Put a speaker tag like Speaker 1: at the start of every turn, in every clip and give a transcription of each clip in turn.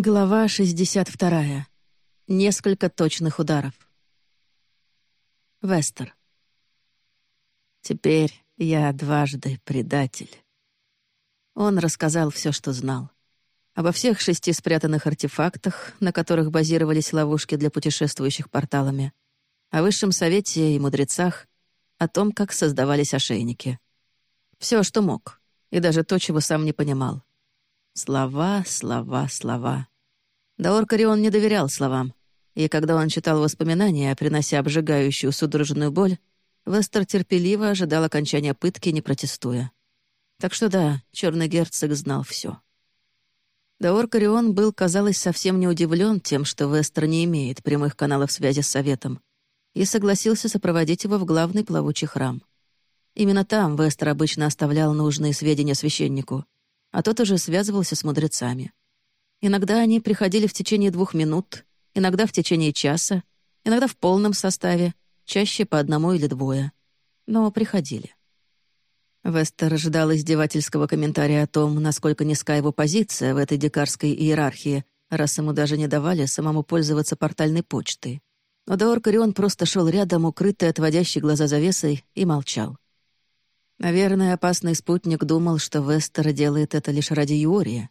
Speaker 1: Глава 62. Несколько точных ударов. Вестер. Теперь я дважды предатель. Он рассказал все, что знал. Обо всех шести спрятанных артефактах, на которых базировались ловушки для путешествующих порталами, о высшем совете и мудрецах, о том, как создавались ошейники. Все, что мог, и даже то, чего сам не понимал. Слова, слова, слова. Даор Карион не доверял словам, и когда он читал воспоминания, принося обжигающую судорожную боль, Вестер терпеливо ожидал окончания пытки, не протестуя. Так что да, черный герцог знал все. Даор Карион был, казалось, совсем не удивлен тем, что Вестер не имеет прямых каналов связи с Советом, и согласился сопроводить его в главный плавучий храм. Именно там Вестер обычно оставлял нужные сведения священнику — а тот уже связывался с мудрецами. Иногда они приходили в течение двух минут, иногда в течение часа, иногда в полном составе, чаще по одному или двое. Но приходили. Вестер ожидал издевательского комментария о том, насколько низка его позиция в этой дикарской иерархии, раз ему даже не давали самому пользоваться портальной почтой. Но Даор Карион просто шел рядом, укрытый отводящей глаза завесой, и молчал. Наверное, опасный спутник думал, что Вестер делает это лишь ради Юрия.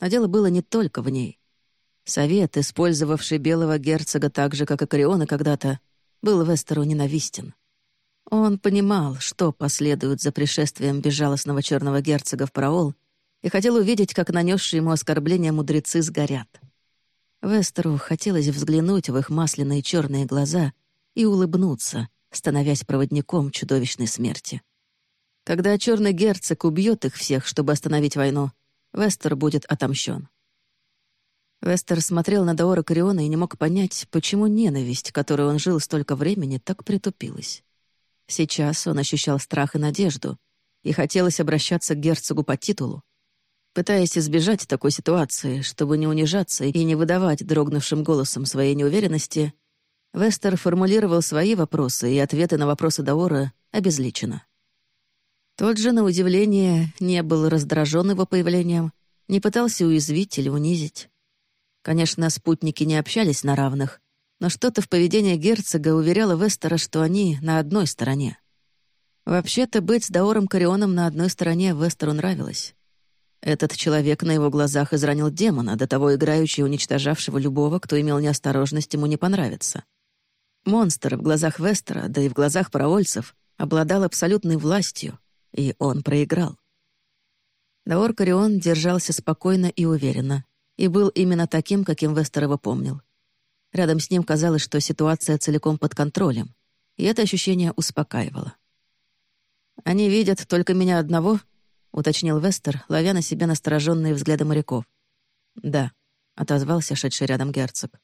Speaker 1: Но дело было не только в ней. Совет, использовавший белого герцога так же, как и Кориона когда-то, был Вестеру ненавистен. Он понимал, что последует за пришествием безжалостного черного герцога в Праол, и хотел увидеть, как нанесшие ему оскорбления мудрецы сгорят. Вестеру хотелось взглянуть в их масляные черные глаза и улыбнуться, становясь проводником чудовищной смерти. Когда черный герцог убьет их всех, чтобы остановить войну, Вестер будет отомщен. Вестер смотрел на Даора Кориона и не мог понять, почему ненависть, которой он жил столько времени, так притупилась. Сейчас он ощущал страх и надежду, и хотелось обращаться к герцогу по титулу. Пытаясь избежать такой ситуации, чтобы не унижаться и не выдавать дрогнувшим голосом своей неуверенности, Вестер формулировал свои вопросы и ответы на вопросы Даора обезличенно. Тот же, на удивление, не был раздражен его появлением, не пытался уязвить или унизить. Конечно, спутники не общались на равных, но что-то в поведении герцога уверяло Вестера, что они на одной стороне. Вообще-то быть с Даором Карионом на одной стороне Вестеру нравилось. Этот человек на его глазах изранил демона, до того играющий уничтожавшего любого, кто имел неосторожность ему не понравиться. Монстр в глазах Вестера, да и в глазах паровольцев, обладал абсолютной властью, и он проиграл. Даор Карион держался спокойно и уверенно, и был именно таким, каким Вестер его помнил. Рядом с ним казалось, что ситуация целиком под контролем, и это ощущение успокаивало. «Они видят только меня одного?» — уточнил Вестер, ловя на себя настороженные взгляды моряков. «Да», — отозвался шедший рядом герцог.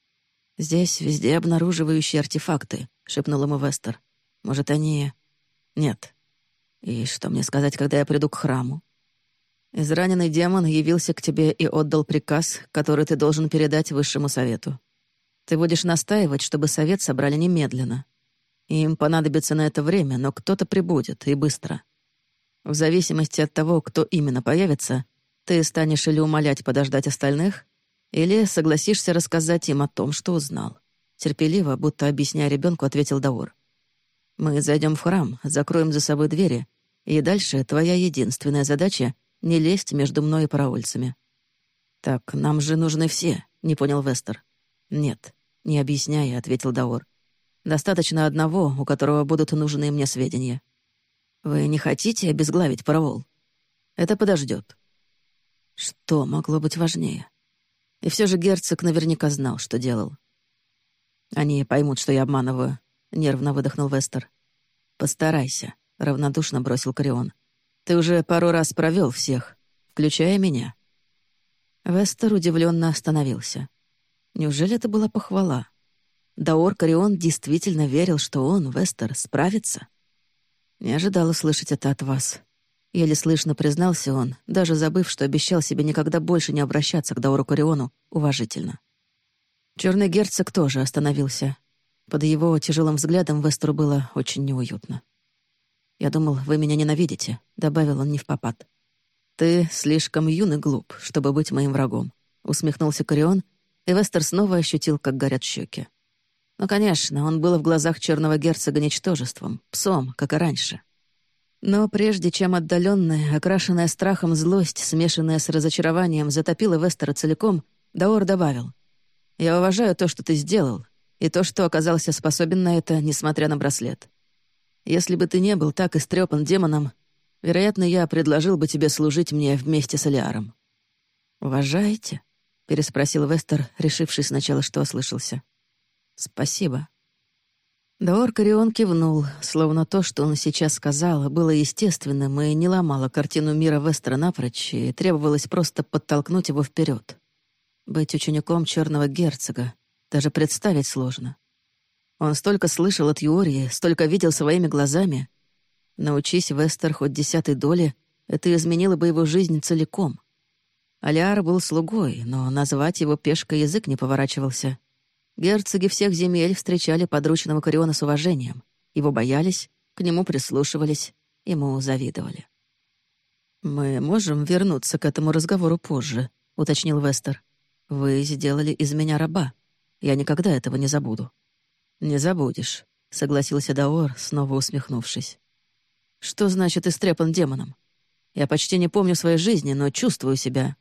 Speaker 1: «Здесь везде обнаруживающие артефакты», — шепнул ему Вестер. «Может, они...» «Нет, и что мне сказать, когда я приду к храму? Израненный демон явился к тебе и отдал приказ, который ты должен передать высшему совету. Ты будешь настаивать, чтобы совет собрали немедленно. Им понадобится на это время, но кто-то прибудет, и быстро. В зависимости от того, кто именно появится, ты станешь или умолять подождать остальных, или согласишься рассказать им о том, что узнал. Терпеливо, будто объясняя ребенку, ответил Даур. Мы зайдем в храм, закроем за собой двери и дальше твоя единственная задача — не лезть между мной и параульцами». «Так нам же нужны все», — не понял Вестер. «Нет, не объясняй», — ответил Даор. «Достаточно одного, у которого будут нужны мне сведения. Вы не хотите обезглавить паровол? Это подождет. Что могло быть важнее? И все же герцог наверняка знал, что делал. «Они поймут, что я обманываю», — нервно выдохнул Вестер. «Постарайся», — равнодушно бросил Корион. «Ты уже пару раз провел всех, включая меня». Вестер удивленно остановился. Неужели это была похвала? Даор Корион действительно верил, что он, Вестер, справится? Не ожидал услышать это от вас. Еле слышно признался он, даже забыв, что обещал себе никогда больше не обращаться к Даору Кориону уважительно. Черный герцог тоже остановился. Под его тяжелым взглядом Вестеру было очень неуютно. «Я думал, вы меня ненавидите», — добавил он не в попад. «Ты слишком юн и глуп, чтобы быть моим врагом», — усмехнулся Корион, и Вестер снова ощутил, как горят щеки. Ну, конечно, он был в глазах черного герцога ничтожеством, псом, как и раньше. Но прежде чем отдаленная, окрашенная страхом злость, смешанная с разочарованием, затопила Вестера целиком, Даор добавил. «Я уважаю то, что ты сделал, и то, что оказался способен на это, несмотря на браслет. Если бы ты не был так истрепан демоном, вероятно, я предложил бы тебе служить мне вместе с Алиаром». «Уважаете?» — переспросил Вестер, решивший сначала, что ослышался. «Спасибо». Даор Корион кивнул, словно то, что он сейчас сказал, было естественным и не ломало картину мира Вестера напрочь, и требовалось просто подтолкнуть его вперед. Быть учеником черного герцога, даже представить сложно. Он столько слышал от Юории, столько видел своими глазами. Научись Вестер хоть десятой доли, это изменило бы его жизнь целиком. Алиар был слугой, но назвать его пешкой язык не поворачивался. Герцоги всех земель встречали подручного Кориона с уважением. Его боялись, к нему прислушивались, ему завидовали. «Мы можем вернуться к этому разговору позже», — уточнил Вестер. «Вы сделали из меня раба. Я никогда этого не забуду». «Не забудешь», — согласился Даор, снова усмехнувшись. «Что значит истрепан демоном? Я почти не помню своей жизни, но чувствую себя.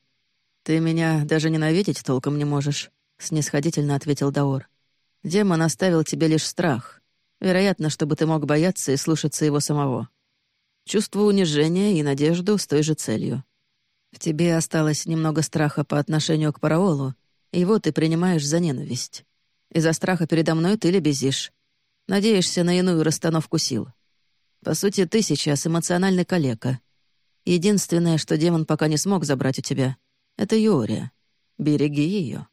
Speaker 1: Ты меня даже ненавидеть толком не можешь. — снисходительно ответил Даор. «Демон оставил тебе лишь страх. Вероятно, чтобы ты мог бояться и слушаться его самого. Чувство унижения и надежду с той же целью. В тебе осталось немного страха по отношению к Параолу, его ты принимаешь за ненависть. Из-за страха передо мной ты лебезишь. Надеешься на иную расстановку сил. По сути, ты сейчас эмоциональный калека. Единственное, что демон пока не смог забрать у тебя, — это Юрия. Береги ее.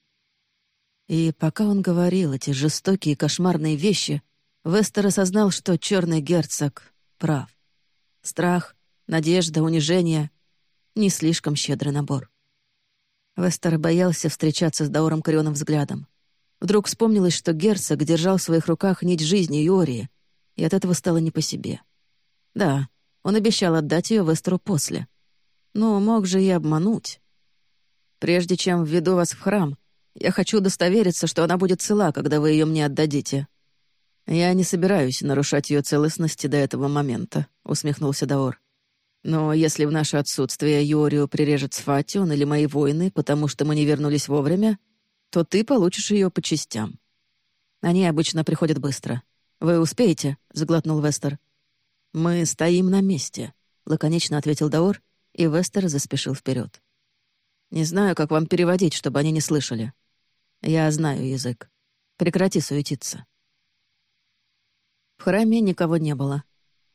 Speaker 1: И пока он говорил эти жестокие кошмарные вещи, Вестер осознал, что черный герцог прав. Страх, надежда, унижение — не слишком щедрый набор. Вестер боялся встречаться с Даором Корионом взглядом. Вдруг вспомнилось, что герцог держал в своих руках нить жизни Юрии, и от этого стало не по себе. Да, он обещал отдать ее Вестеру после. Но мог же и обмануть. Прежде чем введу вас в храм, я хочу удостовериться, что она будет цела, когда вы ее мне отдадите». «Я не собираюсь нарушать ее целостности до этого момента», — усмехнулся Даор. «Но если в наше отсутствие Юрию прирежет Сфатион или мои воины, потому что мы не вернулись вовремя, то ты получишь ее по частям. Они обычно приходят быстро. Вы успеете?» — заглотнул Вестер. «Мы стоим на месте», — лаконично ответил Даор, и Вестер заспешил вперед. «Не знаю, как вам переводить, чтобы они не слышали. Я знаю язык. Прекрати суетиться. В храме никого не было.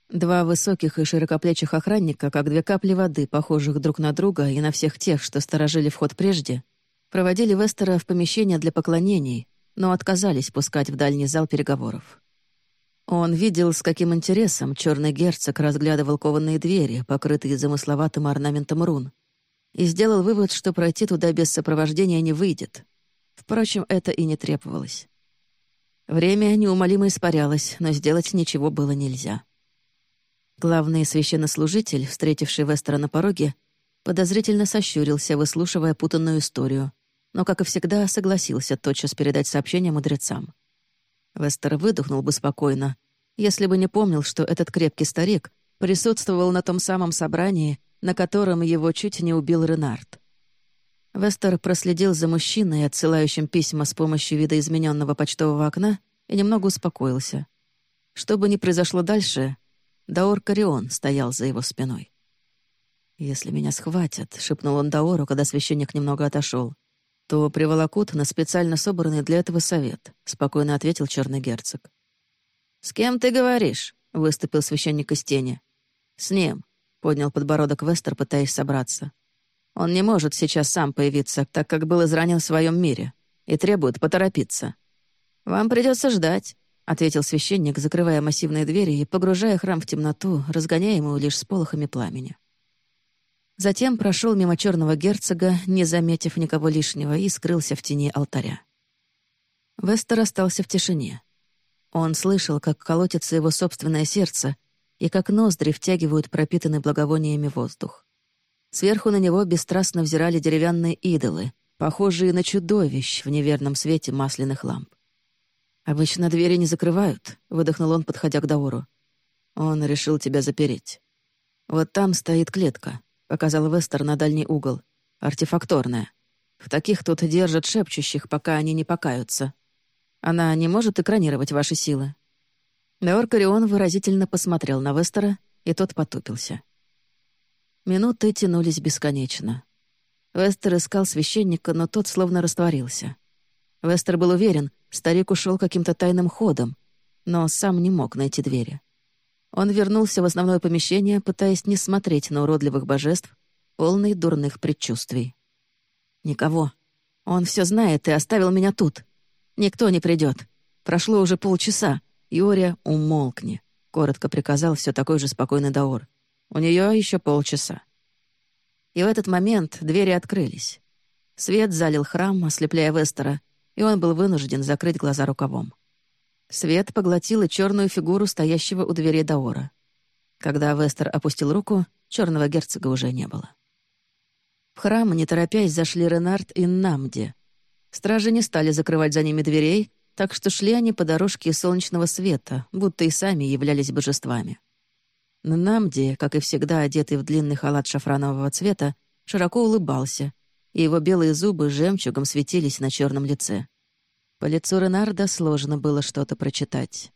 Speaker 1: Два высоких и широкоплечих охранника, как две капли воды, похожих друг на друга и на всех тех, что сторожили вход прежде, проводили Вестера в помещение для поклонений, но отказались пускать в дальний зал переговоров. Он видел, с каким интересом черный герцог разглядывал кованые двери, покрытые замысловатым орнаментом рун, и сделал вывод, что пройти туда без сопровождения не выйдет — Впрочем, это и не требовалось. Время неумолимо испарялось, но сделать ничего было нельзя. Главный священнослужитель, встретивший Вестера на пороге, подозрительно сощурился, выслушивая путанную историю, но, как и всегда, согласился тотчас передать сообщение мудрецам. Вестер выдохнул бы спокойно, если бы не помнил, что этот крепкий старик присутствовал на том самом собрании, на котором его чуть не убил Ренард. Вестер проследил за мужчиной, отсылающим письма с помощью видоизмененного почтового окна, и немного успокоился. Что бы ни произошло дальше, Даор Карион стоял за его спиной. «Если меня схватят», — шепнул он Даору, когда священник немного отошел, то приволокут на специально собранный для этого совет», — спокойно ответил черный герцог. «С кем ты говоришь?» — выступил священник из тени. «С ним», — поднял подбородок Вестер, пытаясь собраться. Он не может сейчас сам появиться, так как был изранен в своем мире, и требует поторопиться. «Вам придется ждать», — ответил священник, закрывая массивные двери и погружая храм в темноту, разгоняемую лишь сполохами пламени. Затем прошел мимо черного герцога, не заметив никого лишнего, и скрылся в тени алтаря. Вестер остался в тишине. Он слышал, как колотится его собственное сердце и как ноздри втягивают пропитанный благовониями воздух. Сверху на него бесстрастно взирали деревянные идолы, похожие на чудовищ в неверном свете масляных ламп. «Обычно двери не закрывают», — выдохнул он, подходя к Дауру. «Он решил тебя запереть. Вот там стоит клетка», — показал Вестер на дальний угол. «Артефакторная. В таких тут держат шепчущих, пока они не покаются. Она не может экранировать ваши силы». Карион выразительно посмотрел на Вестера, и тот потупился. Минуты тянулись бесконечно. Вестер искал священника, но тот словно растворился. Вестер был уверен, старик ушел каким-то тайным ходом, но сам не мог найти двери. Он вернулся в основное помещение, пытаясь не смотреть на уродливых божеств, полный дурных предчувствий. «Никого. Он все знает и оставил меня тут. Никто не придет. Прошло уже полчаса. Юрия, умолкни», — коротко приказал все такой же спокойный Даор. У нее еще полчаса. И в этот момент двери открылись. Свет залил храм, ослепляя Вестера, и он был вынужден закрыть глаза рукавом. Свет поглотил и черную фигуру стоящего у двери Даора. Когда Вестер опустил руку, черного герцога уже не было. В храм, не торопясь, зашли Ренард и Намди. Стражи не стали закрывать за ними дверей, так что шли они по дорожке солнечного света, будто и сами являлись божествами. Намди, как и всегда одетый в длинный халат шафранового цвета, широко улыбался, и его белые зубы жемчугом светились на черном лице. По лицу Ренарда сложно было что-то прочитать.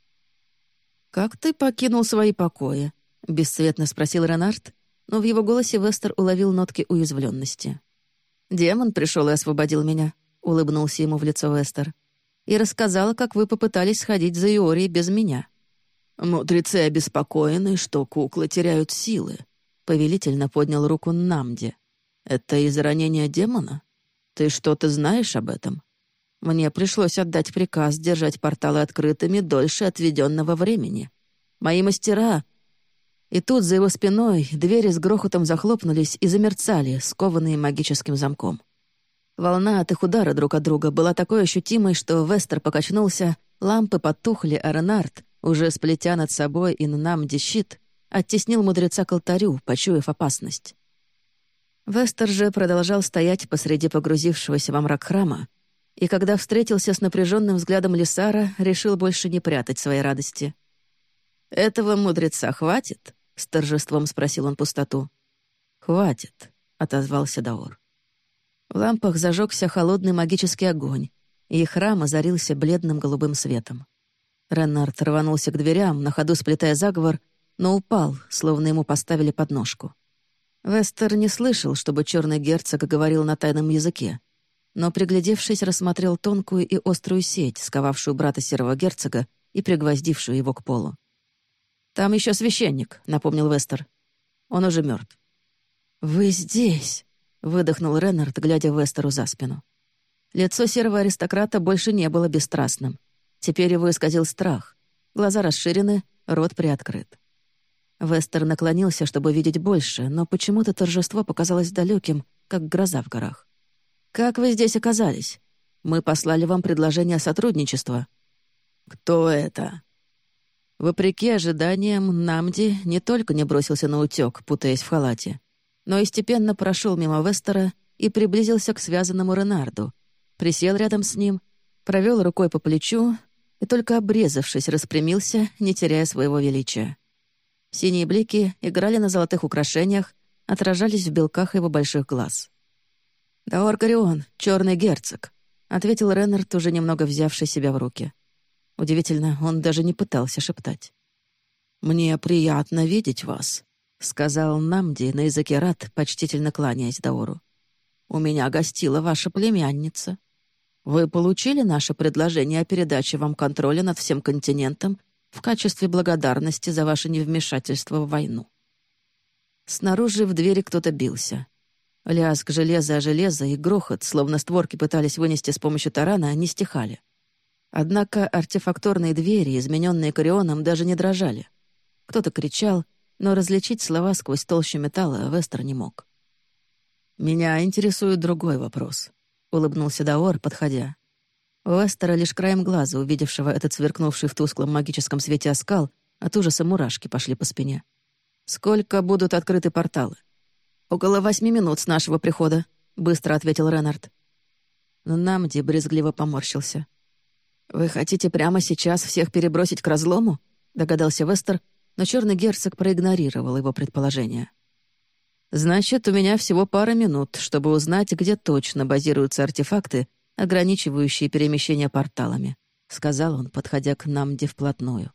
Speaker 1: «Как ты покинул свои покои?» — бесцветно спросил Ренард, но в его голосе Вестер уловил нотки уязвленности. «Демон пришел и освободил меня», — улыбнулся ему в лицо Вестер, «и рассказал, как вы попытались сходить за Иорией без меня». «Мудрецы обеспокоены, что куклы теряют силы», — повелительно поднял руку Намди. «Это из-за ранения демона? Ты что-то знаешь об этом? Мне пришлось отдать приказ держать порталы открытыми дольше отведенного времени. Мои мастера...» И тут за его спиной двери с грохотом захлопнулись и замерцали, скованные магическим замком. Волна от их удара друг от друга была такой ощутимой, что Вестер покачнулся, лампы потухли, а Ренард, уже сплетя над собой и нам щит, оттеснил мудреца к алтарю, почуяв опасность. Вестер же продолжал стоять посреди погрузившегося во мрак храма, и когда встретился с напряженным взглядом Лисара, решил больше не прятать своей радости. «Этого мудреца хватит?» — с торжеством спросил он пустоту. «Хватит», — отозвался Даор. В лампах зажегся холодный магический огонь, и храм озарился бледным голубым светом. Реннард рванулся к дверям, на ходу сплетая заговор, но упал, словно ему поставили подножку. Вестер не слышал, чтобы черный герцог говорил на тайном языке, но, приглядевшись, рассмотрел тонкую и острую сеть, сковавшую брата серого герцога и пригвоздившую его к полу. «Там еще священник», — напомнил Вестер. «Он уже мертв. «Вы здесь!» — выдохнул Реннард, глядя Вестеру за спину. Лицо серого аристократа больше не было бесстрастным. Теперь его исказил страх. Глаза расширены, рот приоткрыт. Вестер наклонился, чтобы видеть больше, но почему-то торжество показалось далеким, как гроза в горах. «Как вы здесь оказались? Мы послали вам предложение сотрудничества». «Кто это?» Вопреки ожиданиям, Намди не только не бросился на утёк, путаясь в халате, но и степенно прошел мимо Вестера и приблизился к связанному Ренарду, присел рядом с ним, провел рукой по плечу, и только обрезавшись, распрямился, не теряя своего величия. Синие блики играли на золотых украшениях, отражались в белках его больших глаз. «Даор Горион, черный герцог», — ответил Реннард, уже немного взявший себя в руки. Удивительно, он даже не пытался шептать. «Мне приятно видеть вас», — сказал Намди на языке рад, почтительно кланяясь Даору. «У меня гостила ваша племянница. Вы получили наше предложение о передаче вам контроля над всем континентом в качестве благодарности за ваше невмешательство в войну. Снаружи в двери кто-то бился. Лязг железа о железо и грохот, словно створки пытались вынести с помощью тарана, не стихали. Однако артефакторные двери, измененные Корионом, даже не дрожали. Кто-то кричал, но различить слова сквозь толщу металла Вестер не мог. «Меня интересует другой вопрос», — улыбнулся Даор, подходя. У Эстера лишь краем глаза, увидевшего этот сверкнувший в тусклом магическом свете оскал, от ужаса мурашки пошли по спине. «Сколько будут открыты порталы?» «Около восьми минут с нашего прихода», — быстро ответил Ренард. Намди брезгливо поморщился. «Вы хотите прямо сейчас всех перебросить к разлому?» — догадался Вестер, но черный герцог проигнорировал его предположение. «Значит, у меня всего пара минут, чтобы узнать, где точно базируются артефакты, ограничивающие перемещение порталами», — сказал он, подходя к Намди вплотную.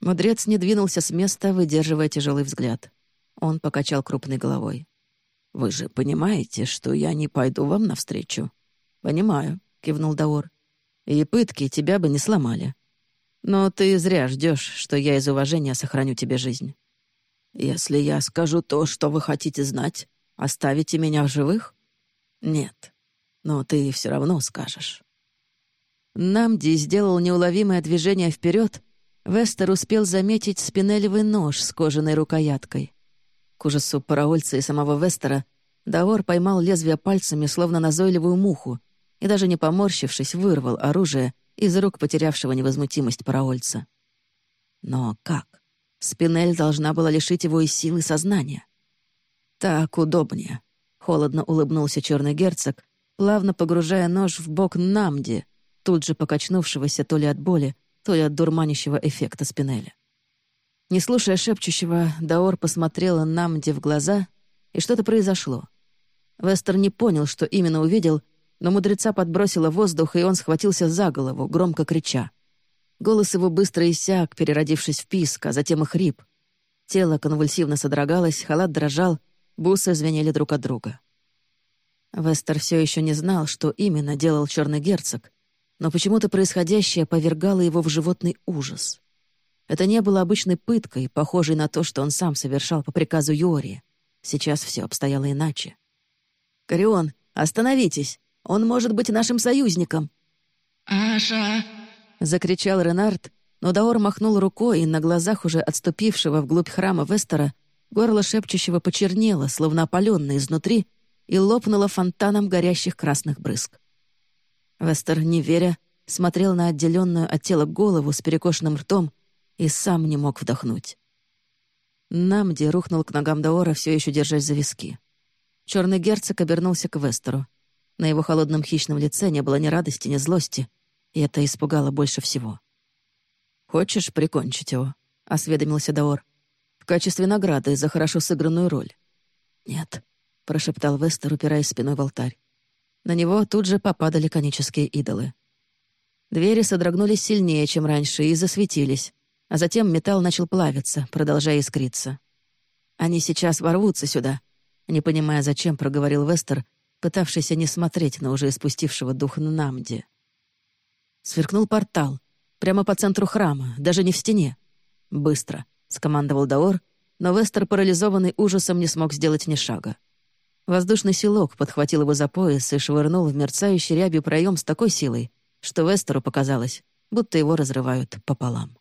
Speaker 1: Мудрец не двинулся с места, выдерживая тяжелый взгляд. Он покачал крупной головой. «Вы же понимаете, что я не пойду вам навстречу?» «Понимаю», — кивнул Даор. «И пытки тебя бы не сломали. Но ты зря ждешь, что я из уважения сохраню тебе жизнь. Если я скажу то, что вы хотите знать, оставите меня в живых? Нет. Но ты все равно скажешь». Намди сделал неуловимое движение вперед, Вестер успел заметить спинелевый нож с кожаной рукояткой. К ужасу параольца и самого Вестера Даор поймал лезвие пальцами, словно назойливую муху, и даже не поморщившись, вырвал оружие из рук потерявшего невозмутимость параольца. Но как? Спинель должна была лишить его и силы сознания. «Так удобнее», — холодно улыбнулся черный герцог, плавно погружая нож в бок Намди, тут же покачнувшегося то ли от боли, то ли от дурманящего эффекта спинеля. Не слушая шепчущего, Даор посмотрела Намди в глаза, и что-то произошло. Вестер не понял, что именно увидел, но мудреца подбросила воздух, и он схватился за голову, громко крича. Голос его быстро иссяк, переродившись в писк, а затем и хрип. Тело конвульсивно содрогалось, халат дрожал, бусы звенели друг от друга. Вестер все еще не знал, что именно делал черный герцог, но почему-то происходящее повергало его в животный ужас. Это не было обычной пыткой, похожей на то, что он сам совершал по приказу Юрия. Сейчас все обстояло иначе. «Корион, остановитесь! Он может быть нашим союзником!»
Speaker 2: «Аша!»
Speaker 1: — закричал Ренард, но Даор махнул рукой, и на глазах уже отступившего вглубь храма Вестера горло шепчущего почернело, словно опаленное изнутри, и лопнуло фонтаном горящих красных брызг. Вестер, не веря, смотрел на отделенную от тела голову с перекошенным ртом и сам не мог вдохнуть. Намди рухнул к ногам Даора, все еще держась за виски. Черный герцог обернулся к Вестеру. На его холодном хищном лице не было ни радости, ни злости, и это испугало больше всего. «Хочешь прикончить его?» — осведомился Даор. «В качестве награды за хорошо сыгранную роль». «Нет», — прошептал Вестер, упираясь спиной в алтарь. На него тут же попадали конические идолы. Двери содрогнулись сильнее, чем раньше, и засветились, а затем металл начал плавиться, продолжая искриться. «Они сейчас ворвутся сюда», — не понимая, зачем, проговорил Вестер, пытавшийся не смотреть на уже испустившего дух Намди. Сверкнул портал, прямо по центру храма, даже не в стене. «Быстро», — скомандовал Даор, но Вестер, парализованный ужасом, не смог сделать ни шага. Воздушный селок подхватил его за пояс и швырнул в мерцающий рябью проем с такой силой, что Вестеру показалось, будто его разрывают пополам.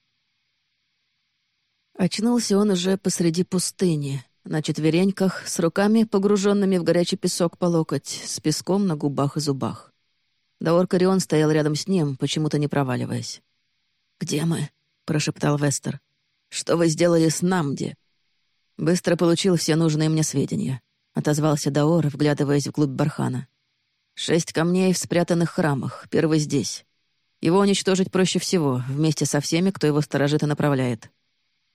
Speaker 1: Очнулся он уже посреди пустыни, на четвереньках, с руками, погруженными в горячий песок по локоть, с песком на губах и зубах. Даор Корион стоял рядом с ним, почему-то не проваливаясь. «Где мы?» — прошептал Вестер. «Что вы сделали с Намди?» Быстро получил все нужные мне сведения. — отозвался Даор, вглядываясь вглубь бархана. «Шесть камней в спрятанных храмах, первый здесь. Его уничтожить проще всего, вместе со всеми, кто его сторожит и направляет.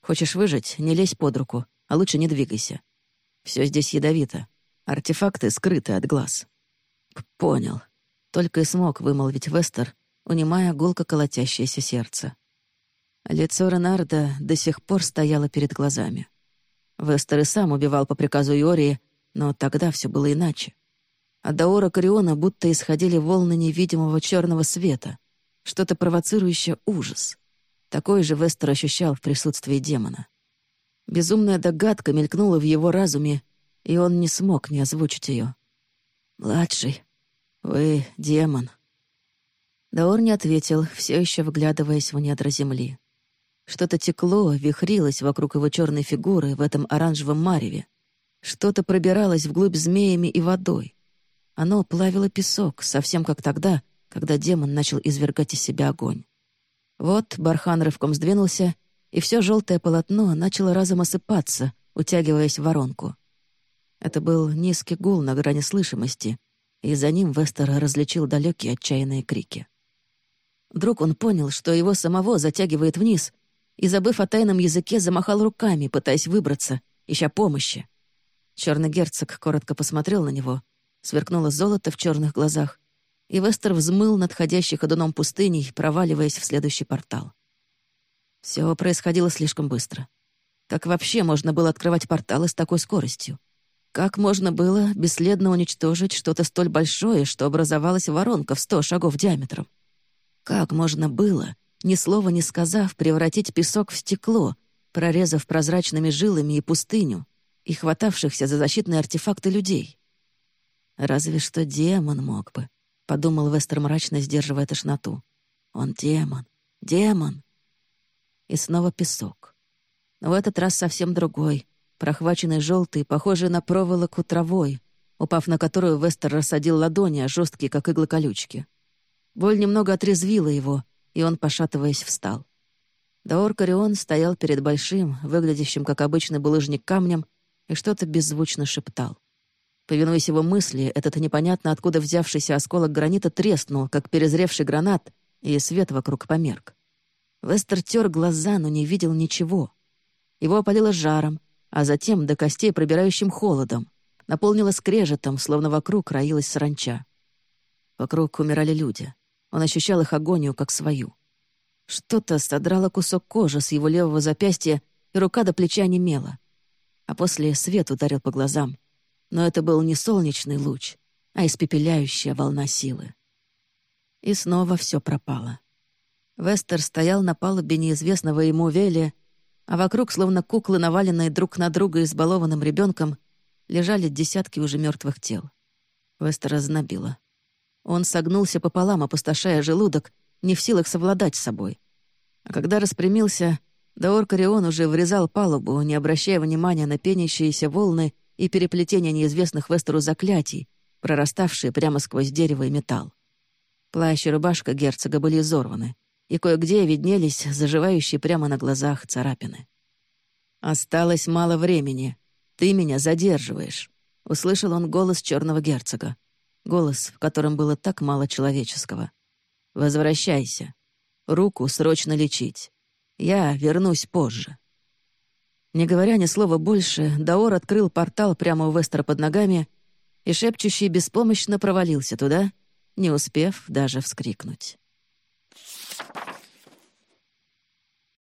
Speaker 1: Хочешь выжить — не лезь под руку, а лучше не двигайся. Все здесь ядовито. Артефакты скрыты от глаз». «Понял». Только и смог вымолвить Вестер, унимая гулко колотящееся сердце. Лицо Ренарда до сих пор стояло перед глазами. Вестер и сам убивал по приказу Иории, но тогда все было иначе. От Даора Кориона будто исходили волны невидимого черного света, что-то провоцирующее ужас. Такой же Вестер ощущал в присутствии демона. Безумная догадка мелькнула в его разуме, и он не смог не озвучить ее. «Младший, вы демон». Даор не ответил, все еще вглядываясь в недра земли. Что-то текло, вихрилось вокруг его черной фигуры в этом оранжевом мареве. Что-то пробиралось вглубь змеями и водой. Оно плавило песок, совсем как тогда, когда демон начал извергать из себя огонь. Вот бархан рывком сдвинулся, и все желтое полотно начало разом осыпаться, утягиваясь в воронку. Это был низкий гул на грани слышимости, и за ним Вестер различил далекие отчаянные крики. Вдруг он понял, что его самого затягивает вниз, и, забыв о тайном языке, замахал руками, пытаясь выбраться, ища помощи. Черный герцог коротко посмотрел на него, сверкнуло золото в черных глазах, и Вестер взмыл над ходящей ходуном пустыней, проваливаясь в следующий портал. Все происходило слишком быстро. Как вообще можно было открывать порталы с такой скоростью? Как можно было бесследно уничтожить что-то столь большое, что образовалась воронка в сто шагов диаметром? Как можно было, ни слова не сказав, превратить песок в стекло, прорезав прозрачными жилами и пустыню, и хватавшихся за защитные артефакты людей? Разве что демон мог бы, — подумал Вестер мрачно, сдерживая тошноту. Он демон, демон. И снова песок. Но в этот раз совсем другой, прохваченный желтый, похожий на проволоку травой, упав на которую Вестер рассадил ладони, а жесткие, как иглы колючки. Боль немного отрезвила его, и он, пошатываясь, встал. Даор Карион стоял перед большим, выглядящим, как обычный булыжник, камнем, и что-то беззвучно шептал. Повинуясь его мысли, этот непонятно откуда взявшийся осколок гранита треснул, как перезревший гранат, и свет вокруг померк. Вестер тер глаза, но не видел ничего. Его опалило жаром, а затем до костей пробирающим холодом, наполнило скрежетом, словно вокруг роилась саранча. Вокруг умирали люди. Он ощущал их агонию, как свою. Что-то содрало кусок кожи с его левого запястья, и рука до плеча немела. А после свет ударил по глазам. Но это был не солнечный луч, а испепеляющая волна силы. И снова все пропало. Вестер стоял на палубе неизвестного ему Вели а вокруг, словно куклы, наваленные друг на друга избалованным ребенком, лежали десятки уже мертвых тел. Вестера знобило. Он согнулся пополам, опустошая желудок, не в силах совладать с собой. А когда распрямился, Даор Карион уже врезал палубу, не обращая внимания на пенящиеся волны и переплетение неизвестных Вестеру заклятий, прораставшие прямо сквозь дерево и металл. Плащ и рубашка герцога были изорваны и кое-где виднелись заживающие прямо на глазах царапины. «Осталось мало времени. Ты меня задерживаешь», — услышал он голос черного герцога. Голос, в котором было так мало человеческого. «Возвращайся. Руку срочно лечить. Я вернусь позже». Не говоря ни слова больше, Даор открыл портал прямо у Вестера под ногами, и шепчущий беспомощно провалился туда, не успев даже вскрикнуть.